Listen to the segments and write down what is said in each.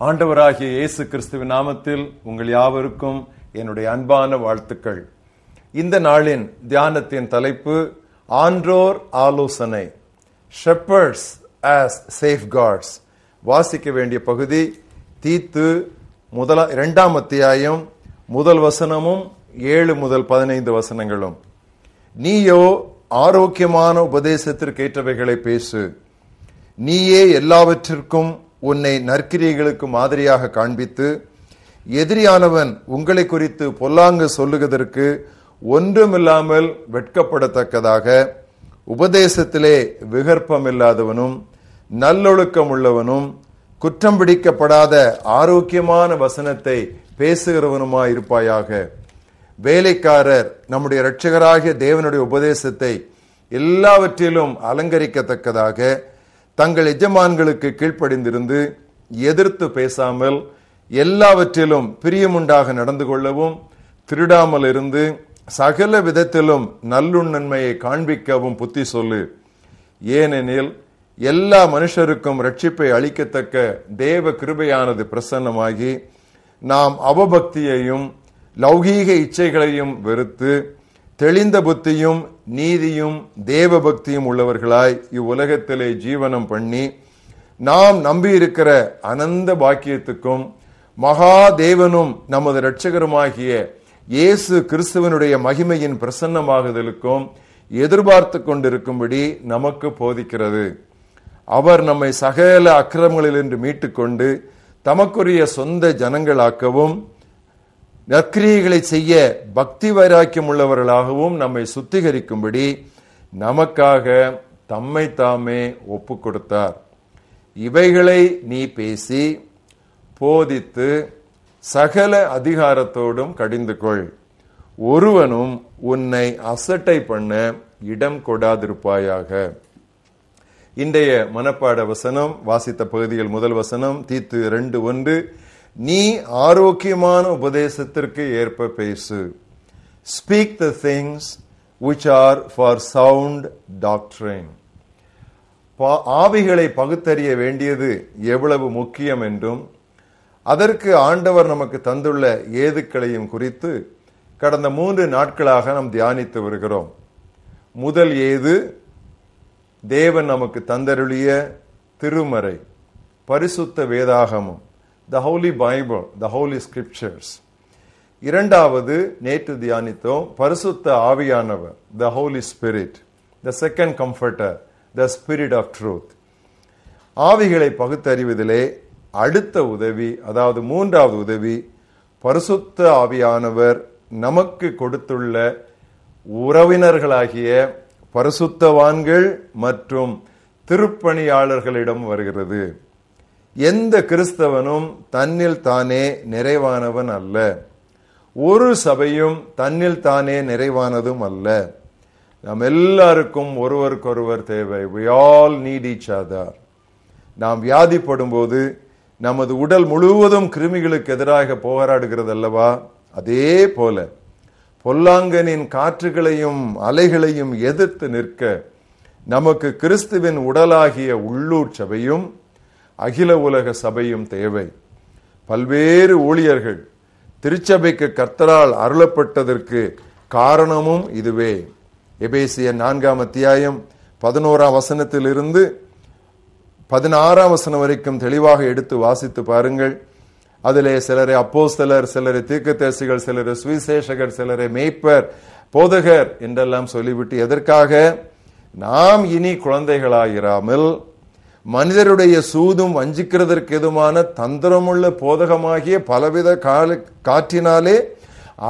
ஆண்டவராகிய இயேசு கிறிஸ்துவின் நாமத்தில் உங்கள் யாவருக்கும் என்னுடைய அன்பான வாழ்த்துக்கள். இந்த நாளின் தியானத்தின் தலைப்பு ஆன்றோர் ஆலோசனை. ஷெப்பர்ட்ஸ் ஆஸ் சேஃப் கார்ட்ஸ் வாசிக்க வேண்டிய பகுதி தீத்து முதல இரண்டாம் அத்தியாயம் முதல் வசனமும் ஏழு முதல் பதினைந்து வசனங்களும். நீயோ ஆரோக்கியமான உபதேசத்திற்கு ஏற்றவைகளை பேசு. நீயே எல்லாவற்றிற்கும் உன்னை நற்கிரியைகளுக்கு மாதிரியாக காண்பித்து எதிரியானவன் உங்களை குறித்து பொல்லாங்கு சொல்லுவதற்கு ஒன்றுமில்லாமல் வெட்கப்படத்தக்கதாக உபதேசத்திலே விகற்பமில்லாதவனும் நல்லொழுக்கம் உள்ளவனும் குற்றம் பிடிக்கப்படாத ஆரோக்கியமான வசனத்தை பேசுகிறவனுமாயிருப்பாயாக. வேலைக்காரர் நம்முடைய இரட்சகராகிய தேவனுடைய உபதேசத்தை எல்லாவற்றிலும் அலங்கரிக்கத்தக்கதாக தங்கள் எஜமான்களுக்கு கீழ்ப்படிந்திருந்து எதிர்த்து பேசாமல் எல்லாவற்றிலும் பிரியமுண்டாக நடந்து கொள்ளவும் திருடாமல் இருந்து சகல விதத்திலும் நல்லுண்ணன்மையை காண்பிக்கவும் புத்தி சொல்லு. ஏனெனில் எல்லா மனுஷருக்கும் ரட்சிப்பை அளிக்கத்தக்க தேவ கிருபையானது பிரசன்னமாகி நாம் அவபக்தியையும் லௌகீக இச்சைகளையும் வெறுத்து தெளிந்த புத்தியும் நீதியும் தேவ பக்தியும் உள்ளவர்களாய் இவ்வுலகத்திலே ஜீவனம் பண்ணி நாம் நம்பியிருக்கிற அனந்த பாக்கியத்துக்கும் மகா தேவனும் நமது இரட்சகருமாகிய இயேசு கிறிஸ்துவனுடைய மகிமையின் பிரசன்னமாகுதலுக்கும் எதிர்பார்த்து கொண்டிருக்கும்படி நமக்கு போதிக்கிறது. அவர் நம்மை சகல அக்கிரமங்களிலிருந்து மீட்டுக்கொண்டு தமக்குரிய சொந்த ஜனங்களாக்கவும் நற்கிரியைகளை செய்ய பக்தி வைராக்கியம் உள்ளவர்களாகவும் நம்மை சுத்திகரிக்கும்படி நமக்காக தம்மை தாமே ஒப்பு கொடுத்தார். இவைகளை நீ பேசி போதித்து சகல அதிகாரத்தோடும் கடிந்து கொள். ஒருவனும் உன்னை அசட்டை பண்ண இடம் கொடாதிருப்பாயாக. இன்றைய மனப்பாட வசனம் வாசித்த பகுதியில் முதல் வசனம் தீத்து ரெண்டு ஒன்று. நீ ஆரோக்கியமான உபதேசத்திற்கு ஏற்ப பேசு. Speak the things which are for sound டாக்டரின் ஆவிகளை பகுத்தறிய வேண்டியது எவ்வளவு முக்கியம் என்றும் அதற்கு ஆண்டவர் நமக்கு தந்துள்ள ஏதுக்களையும் குறித்து கடந்த மூன்று நாட்களாக நாம் தியானித்து வருகிறோம். முதல் ஏது? தேவன் நமக்கு தந்தருளிய திருமறை பரிசுத்த வேதாகமும். The holy Bible the holy scriptures இரண்டாவது நேற்று தியானித்தோம் பரிசுத்த ஆவியானவர் the holy spirit the second comforter the spirit of truth ஆவிகளை பகுத்தறிவதிலே அடுத்த உதவி அதாவது மூன்றாவது உதவி பரிசுத்த ஆவியானவர் நமக்கு கொடுத்துள்ள உறவினர்களாகிய பரிசுத்தவான்கள் மற்றும் திருப்பணியாளர்களிடம் வருகிறது. எந்த கிறிஸ்தவனும் தன்னில் தானே நிறைவானவன் அல்ல. ஒரு சபையும் தன்னில் தானே நிறைவானதும் அல்ல. நாம் எல்லாருக்கும் ஒருவருக்கொருவர் தேவை. We all need each other நாம் வியாதிப்படும் போது நமது உடல் முழுவதும் கிருமிகளுக்கு எதிராக போராடுகிறது அல்லவா அதே போல பொல்லாங்கனின் காற்றுகளையும் அலைகளையும் எதிர்த்து நிற்க நமக்கு கிறிஸ்துவின் உடலாகிய உள்ளூர் சபையும் அகில உலக சபையும் தேவை. பல்வேறு ஊழியர்கள் திருச்சபைக்கு கர்த்தரால் அருளப்பட்டதற்கு காரணமும் இதுவே. எபேசிய நான்காம் அத்தியாயம் பதினோராம் வசனத்திலிருந்து பதினாறாம் வசனம் வரைக்கும் தெளிவாக எடுத்து வாசித்து பாருங்கள். அதிலே சிலரை அப்போ சிலர் சிலரை தீர்க்கதரிசிகள் சிலரை சுவிசேஷகர் சிலரை மேய்ப்பர் போதகர் என்றெல்லாம் சொல்லிவிட்டு எதற்காக? நாம் இனி குழந்தைகளாயிராமல் மனிதருடைய சூதும் வஞ்சிக்கிறதற்கு எதுமான தந்திரமுள்ள போதகமாகிய பலவித காற்றினாலே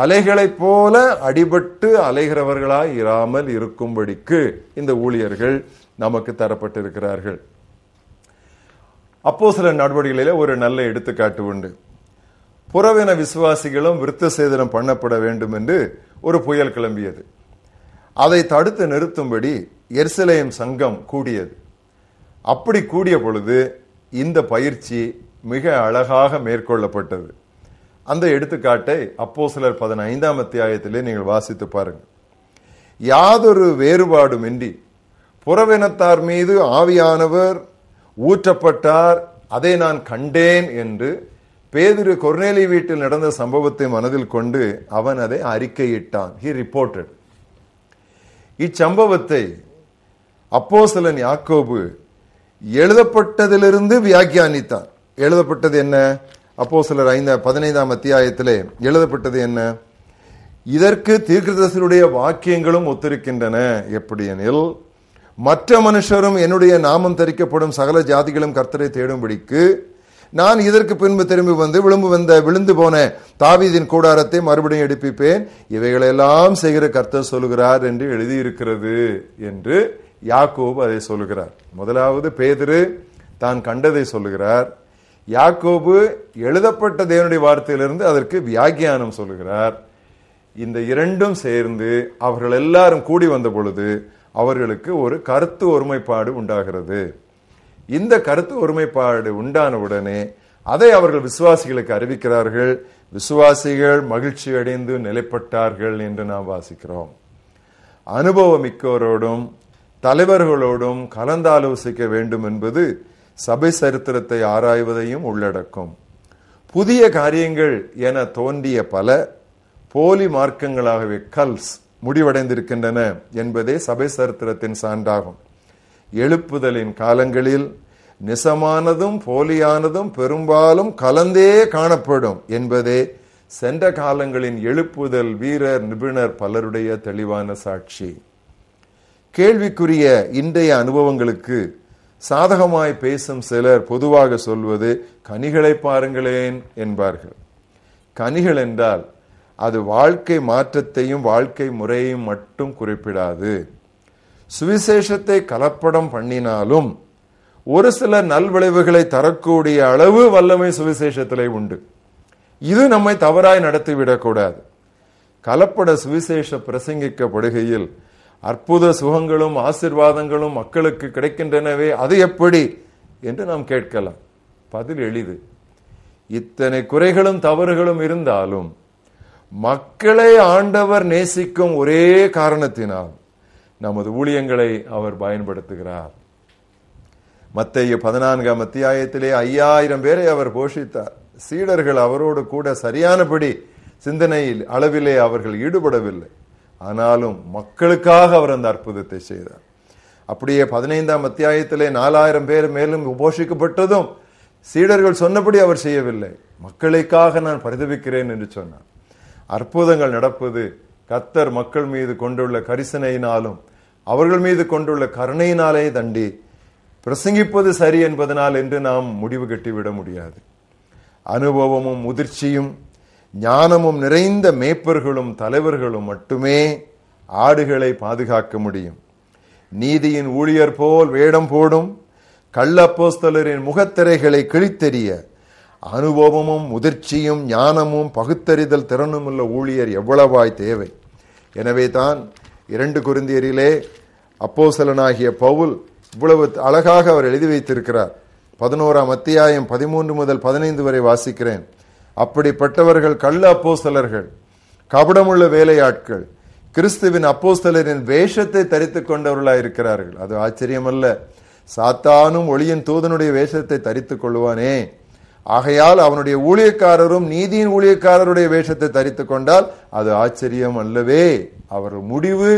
அலைகளைப் போல அடிபட்டு அலைகிறவர்களாய் இராமல் இருக்கும்படிக்கு இந்த ஊழியர்கள் நமக்கு தரப்பட்டிருக்கிறார்கள். அப்போ சில நடவடிக்கைகளில ஒரு நல்ல எடுத்துக்காட்டு உண்டு. புறவின விசுவாசிகளும் விருத்த சேதனம் பண்ணப்பட வேண்டும் என்று ஒரு புயல் கிளம்பியது. அதை தடுத்து நிறுத்தும்படி எர்சிலேயம் சங்கம் கூடியது. அப்படி கூடிய பொழுது இந்த பயிற்சி மிக அழகாக மேற்கொள்ளப்பட்டது. அந்த எடுத்துக்காட்டை அப்போ சிலர் பதினைந்தாம் அத்தியாயத்திலே நீங்கள் வாசித்து பாருங்கள் யாதொரு வேறுபாடுமின்றி புறவினத்தார் மீது ஆவியானவர் ஊற்றப்பட்டார் அதை நான் கண்டேன் என்று பேதிரு கொர்நேலி வீட்டில் நடந்த சம்பவத்தை மனதில் கொண்டு அவன் அதை அறிக்கையிட்டான். ஹி ரிப்போர்ட்டட் இச்சம்பவத்தை அப்போஸ்தலன் யாக்கோபு எழுதப்பட்டதிலிருந்து வியாக்கியானித்தார். எழுதப்பட்டது என்ன? அப்போ சிலர் ஐந்த பதினைந்தாம் அத்தியாயத்திலே எழுதப்பட்டது என்ன? இதற்கு தீர்க்கதரிசியுடைய வாக்கியங்களும் ஒத்திருக்கின்றன. எப்படி எனில் மற்ற மனுஷரும் என்னுடைய நாமம் தரிக்கப்படும் சகல ஜாதிகளும் கர்த்தரை தேடும்படிக்கு நான் இதற்கு பின்பு திரும்பி வந்து விழும்பு வந்த விழுந்து போன தாவீதின் கூடாரத்தை மறுபடியும் எடுப்பிப்பேன். இவைகளெல்லாம் செய்கிற கர்த்தர் சொல்கிறார் என்று எழுதியிருக்கிறது என்று யாக்கோபு அதை சொல்லுகிறார். முதலாவது பேதிரு தான் கண்டதை சொல்லுகிறார். யாக்கோபு எழுதப்பட்ட தேவனுடைய வார்த்தையிலிருந்து அதற்கு வியாக்கியானம் சொல்லுகிறார். இந்த இரண்டும் சேர்ந்து அவர்கள் எல்லாரும் கூடி வந்த பொழுது அவர்களுக்கு ஒரு கருத்து ஒருமைப்பாடு உண்டாகிறது. இந்த கருத்து ஒருமைப்பாடு உண்டான உடனே அதை அவர்கள் விசுவாசிகளுக்கு அறிவிக்கிறார்கள். விசுவாசிகள் மகிழ்ச்சி அடைந்து நிலைப்பட்டார்கள் என்று நாம் வாசிக்கிறோம். அனுபவமிக்கோரோடும் தலைவர்களோடும் கலந்தாலோசிக்க வேண்டும் என்பது சபை சரித்திரத்தை ஆராய்வதையும் உள்ளடக்கும். புதிய காரியங்கள் என தோன்றிய பல போலி மார்க்கங்களாகவே கல்ஸ் முடிவடைந்திருக்கின்றன என்பதே சபை சரித்திரத்தின் சான்றாகும். எழுப்புதலின் காலங்களில் நிசமானதும் போலியானதும் பெரும்பாலும் கலந்தே காணப்படும் என்பதே சென்ற காலங்களின் எழுப்புதல் வீரர் நிபுணர் பலருடைய தெளிவான சாட்சி. கேள்விக்குரிய இன்றைய அனுபவங்களுக்கு சாதகமாய் பேசும் சிலர் பொதுவாக சொல்வது கனிகளை பாருங்களேன் என்பார்கள். கனிகள் என்றால் அது வாழ்க்கை மாற்றத்தையும் வாழ்க்கை முறையையும் மட்டும் குறிப்பிடாது. சுவிசேஷத்தை கலப்படம் பண்ணினாலும் ஒரு சில நல்விளைவுகளை தரக்கூடிய அளவு வல்லமை சுவிசேஷத்திலே உண்டு. இது நம்மை தவறாய் நடத்திவிடக்கூடாது. கலப்பட சுவிசேஷ பிரசங்கிக்கப்படுகையில் அற்புத சுகங்களும் ஆசிர்வாதங்களும் மக்களுக்கு கிடைக்கின்றனவே அது எப்படி என்று நாம் கேட்கலாம். பதில் எளிது. இத்தனை குறைகளும் தவறுகளும் இருந்தாலும் மக்களை ஆண்டவர் நேசிக்கும் ஒரே காரணத்தினால் நமது ஊழியங்களை அவர் பயன்படுத்துகிறார். மத்திய பதினான்காம் அத்தியாயத்திலே ஐயாயிரம் பேரை அவர் போஷித்தார். சீடர்கள் அவரோடு கூட சரியானபடி சிந்தனையில் அளவிலே அவர்கள் ஈடுபடவில்லை. ஆனாலும் மக்களுக்காக அவர் அந்த அற்புதத்தை செய்தார். அப்படியே பதினைந்தாம் அத்தியாயத்திலே நாலாயிரம் பேர் மேலும் உபோஷிக்கப்பட்டதும் சீடர்கள் சொன்னபடி அவர் செய்யவில்லை. மக்களுக்காக நான் பரிதவிக்கிறேன் என்று சொன்னார். அற்புதங்கள் நடப்பது கத்தர் மக்கள் மீது கொண்டுள்ள கரிசனையினாலும் அவர்கள் மீது கொண்டுள்ள கருணையினாலே தண்டி பிரசங்கிப்பது சரி என்பதனால் என்று நாம் முடிவு கட்டிவிட முடியாது. அனுபவமும் முதிர்ச்சியும் ஞானமும் நிறைந்த மேய்ப்பர்களும் தலைவர்களும் மட்டுமே ஆடுகளை பாதுகாக்க முடியும். நீதியின் ஊழியர் போல் வேடம் போடும் கள்ளப்போஸ்தலரின் முகத்திரைகளை கிழித்தெறிய அனுபவமும் முதிர்ச்சியும் ஞானமும் பகுத்தறிதல் திறனும் உள்ள ஊழியர் எவ்வளவாய் தேவை? எனவே தான் இரண்டு குருந்தியரிலே அப்போசலனாகிய பவுல் இவ்வளவு அழகாக அவர் எழுதி வைத்திருக்கிறார். பதினோராம் அத்தியாயம் பதிமூன்று முதல் பதினைந்து வரை வாசிக்கிறேன். அப்படிப்பட்டவர்கள் கள்ள அப்போஸ்தலர்கள் கபடமுள்ள வேலையாட்கள் கிறிஸ்துவின் அப்போஸ்தலரின் வேஷத்தை தரித்து கொண்டவர்களாய் இருக்கிறார்கள் அது ஆச்சரியமல்ல. சாத்தானும் ஒளியின் தூதனுடைய வேஷத்தை தரித்து கொள்வானே ஆகையால் அவனுடைய ஊழியக்காரரும் நீதியின் ஊழியக்காரருடைய வேஷத்தை தரித்து கொண்டால் அது ஆச்சரியம் அல்லவே அவர் முடிவு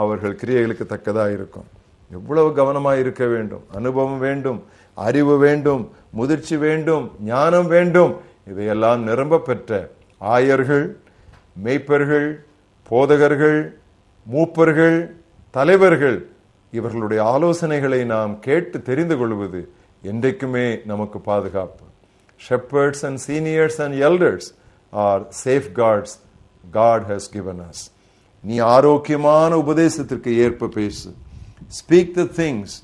அவர்கள் கிரியைகளுக்கு தக்கதாக இருக்கும் எவ்வளவு கவனமாக இருக்க வேண்டும். அனுபவம் வேண்டும் அறிவு வேண்டும் முதிர்ச்சி வேண்டும் ஞானம் வேண்டும். இதையெல்லாம் நிரம்ப பெற்ற ஆயர்கள் மெய்ப்பர்கள் போதகர்கள் மூப்பர்கள் தலைவர்கள் இவர்களுடைய ஆலோசனைகளை நாம் கேட்டு தெரிந்து கொள்வது என்றைக்குமே நமக்கு பாதுகாப்பு. Shepherds and seniors and elders are safeguards God has given us நீ ஆரோக்கியமான உபதேசத்திற்கு ஏற்ப பேசு. Speak the things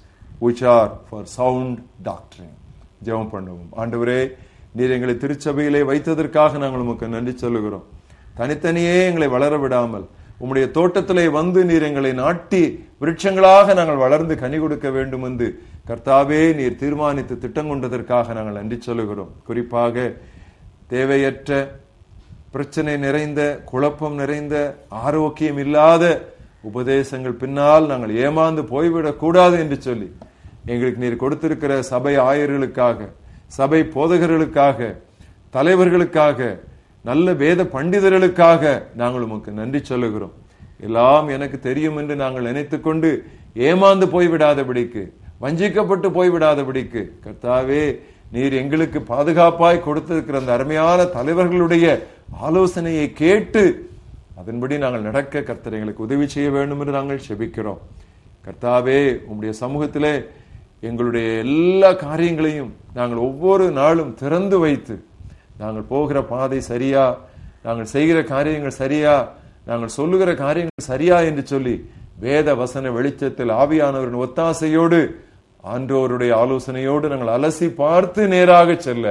which are for sound doctrine ஜெபம் பண்ணுவோம். ஆண்டவரே நீர் எங்களை திருச்சபையிலே வைத்ததற்காக நாங்கள் உமக்கு நன்றி சொல்லுகிறோம். தனித்தனியே எங்களை வளர விடாமல் உம்முடைய தோட்டத்திலே வந்து நீர் எங்களை நாட்டி விருட்சங்களாக நாங்கள் வளர்ந்து கனி கொடுக்க வேண்டும் என்று கர்த்தாவே நீர் தீர்மானித்து திட்டம் கொண்டதற்காக நாங்கள் நன்றி சொல்லுகிறோம். குறிப்பாக தேவையற்ற பிரச்சனை நிறைந்த குழப்பம் நிறைந்த ஆரோக்கியம் இல்லாத உபதேசங்கள் பின்னால் நாங்கள் ஏமாந்து போய்விடக் கூடாது என்று சொல்லி எங்களுக்கு நீர் கொடுத்திருக்கிற சபை ஆயர்களுக்காக சபை போதகர்களுக்காக தலைவர்களுக்காக நல்ல வேத பண்டிதர்களுக்காக நாங்கள் உமக்கு நன்றி சொல்லுகிறோம். எல்லாம் எனக்கு தெரியும் என்று நாங்கள் நினைத்து கொண்டு ஏமாந்து போய்விடாதபடிக்கு வஞ்சிக்கப்பட்டு போய்விடாதபடிக்கு கர்த்தாவே நீர் எங்களுக்கு பாதுகாப்பாய் கொடுத்திருக்கிற அந்த அருமையான தலைவர்களுடைய ஆலோசனையை கேட்டு அதன்படி நாங்கள் நடக்க கர்த்தர் எங்களுக்கு உதவி செய்ய வேண்டும் என்று நாங்கள் செபிக்கிறோம். கர்த்தாவே உங்களுடைய சமூகத்திலே எங்களுடைய எல்லா காரியங்களையும் நாங்கள் ஒவ்வொரு நாளும் திறந்து வைத்து நாங்கள் போகிற பாதை சரியா? நாங்கள் செய்கிற காரியங்கள் சரியா? நாங்கள் சொல்லுகிற காரியங்கள் சரியா என்று சொல்லி வேத வசன வெளிச்சத்தில் ஆவியானவரின் ஒத்தாசையோடு ஆன்றோருடைய ஆலோசனையோடு நாங்கள் அலசி பார்த்து நேராக செல்ல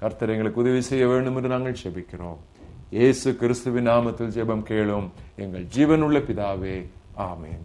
கர்த்தர் எங்களுக்கு உதவி செய்ய வேண்டும் என்று நாங்கள் செபிக்கிறோம். இயேசு கிறிஸ்துவின் நாமத்தில் ஜெபம் கேளும். எங்கள் ஜீவனுள்ள பிதாவே ஆமேன்.